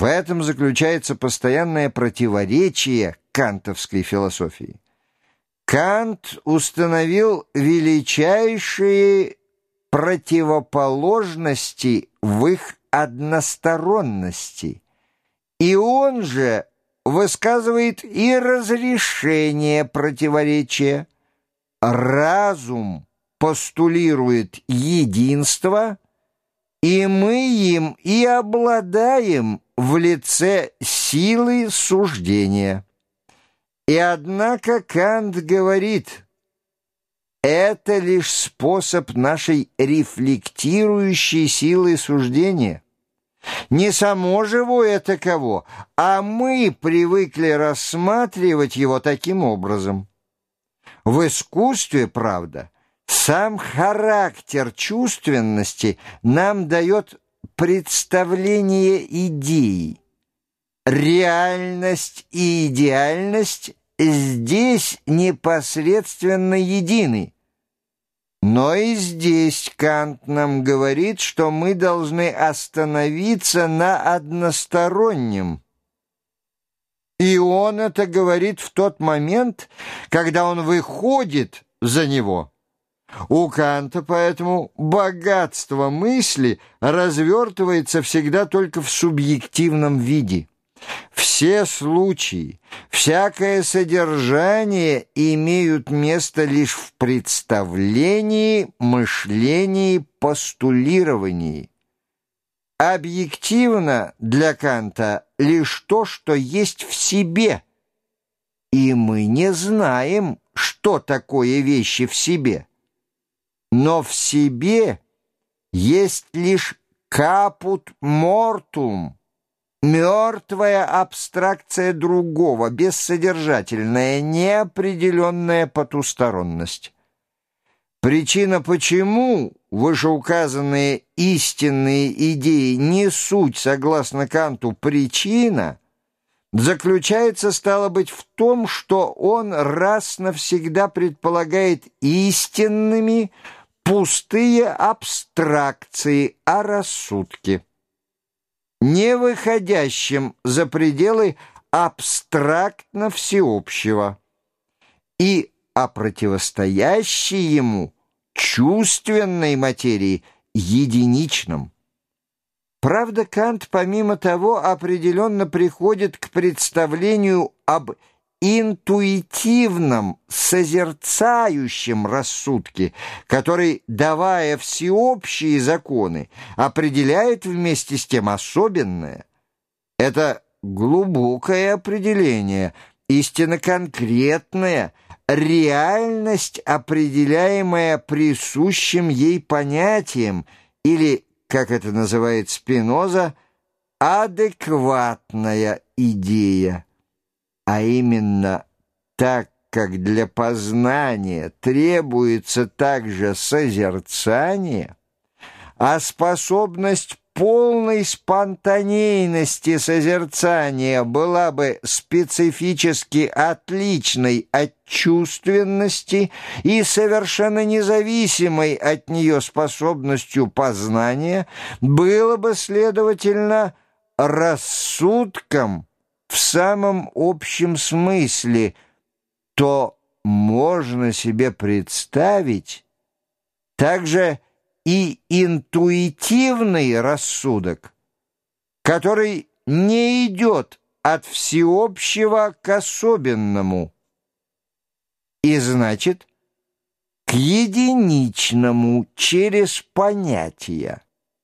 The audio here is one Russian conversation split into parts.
В этом заключается постоянное противоречие кантовской философии. Кант установил величайшие противоположности в их односторонности, и он же высказывает и разрешение противоречия. Разум постулирует единство, и мы им и обладаем в лице силы суждения. И однако Кант говорит, это лишь способ нашей рефлектирующей силы суждения. Не само живое таково, а мы привыкли рассматривать его таким образом. В искусстве, правда, сам характер чувственности нам дает представление идеи. Реальность и идеальность здесь непосредственно едины. Но и здесь Кант нам говорит, что мы должны остановиться на одностороннем. И он это говорит в тот момент, когда он выходит за него. У Канта поэтому богатство мысли развертывается всегда только в субъективном виде. Все случаи, всякое содержание имеют место лишь в представлении, мышлении, постулировании. Объективно для Канта лишь то, что есть в себе, и мы не знаем, что такое вещи в себе. Но в себе есть лишь капут мортум, Мертвая абстракция другого, бессодержательная, неопределенная потусторонность. Причина, почему вышеуказанные истинные идеи не суть, согласно Канту, причина, заключается, стало быть, в том, что он раз навсегда предполагает истинными пустые абстракции о рассудке не выходящим за пределы абстрактно всеобщего и о противостоящей ему чувственной материи единичном. Правда, Кант, помимо того, определенно приходит к представлению об интуитивном, созерцающем рассудке, который, давая всеобщие законы, определяет вместе с тем особенное. Это глубокое определение, истинно конкретное, реальность, определяемая присущим ей понятием, или, как это называет Спиноза, адекватная идея а именно так как для познания требуется также созерцание, а способность полной спонтанейности созерцания была бы специфически отличной от чувственности и совершенно независимой от нее способностью познания, было бы, следовательно, рассудком – в самом общем смысле, то можно себе представить также и интуитивный рассудок, который не идет от всеобщего к особенному, и значит, к единичному через понятия.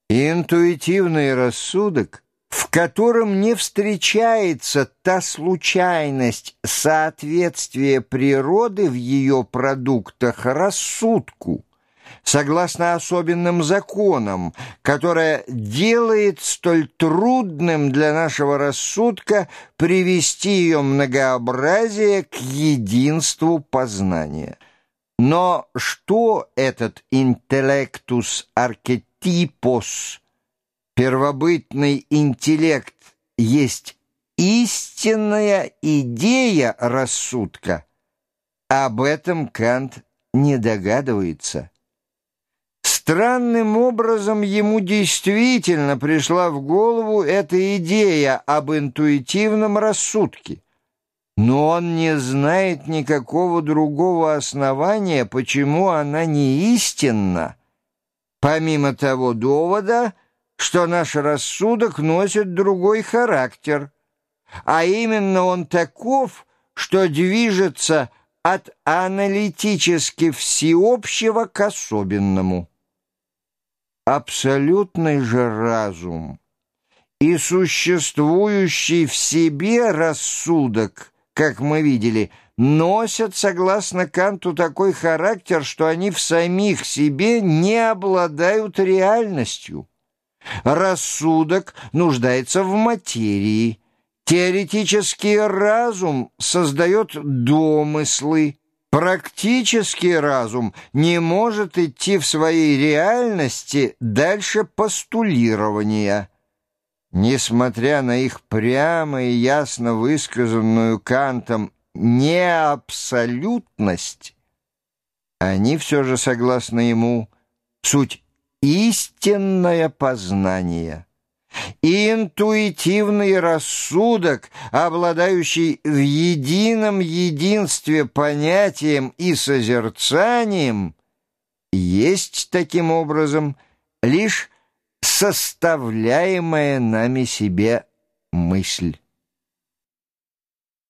Интуитивный рассудок — в котором не встречается та случайность соответствия природы в ее продуктах рассудку, согласно особенным законам, которая делает столь трудным для нашего рассудка привести ее многообразие к единству познания. Но что этот интеллектус архетипос – Первобытный интеллект есть истинная идея рассудка. Об этом Кант не догадывается. Странным образом ему действительно пришла в голову эта идея об интуитивном рассудке. Но он не знает никакого другого основания, почему она не истинна, помимо того довода, что наш рассудок носит другой характер, а именно он таков, что движется от аналитически всеобщего к особенному. Абсолютный же разум и существующий в себе рассудок – как мы видели, носят, согласно Канту, такой характер, что они в самих себе не обладают реальностью. Рассудок нуждается в материи. Теоретический разум создает домыслы. Практический разум не может идти в своей реальности дальше постулирования. Несмотря на их прямо и ясно высказанную Кантом неабсолютность, они все же, согласно ему, суть истинное познание и интуитивный рассудок, обладающий в едином единстве понятием и созерцанием, есть таким образом лишь составляемая нами себе мысль.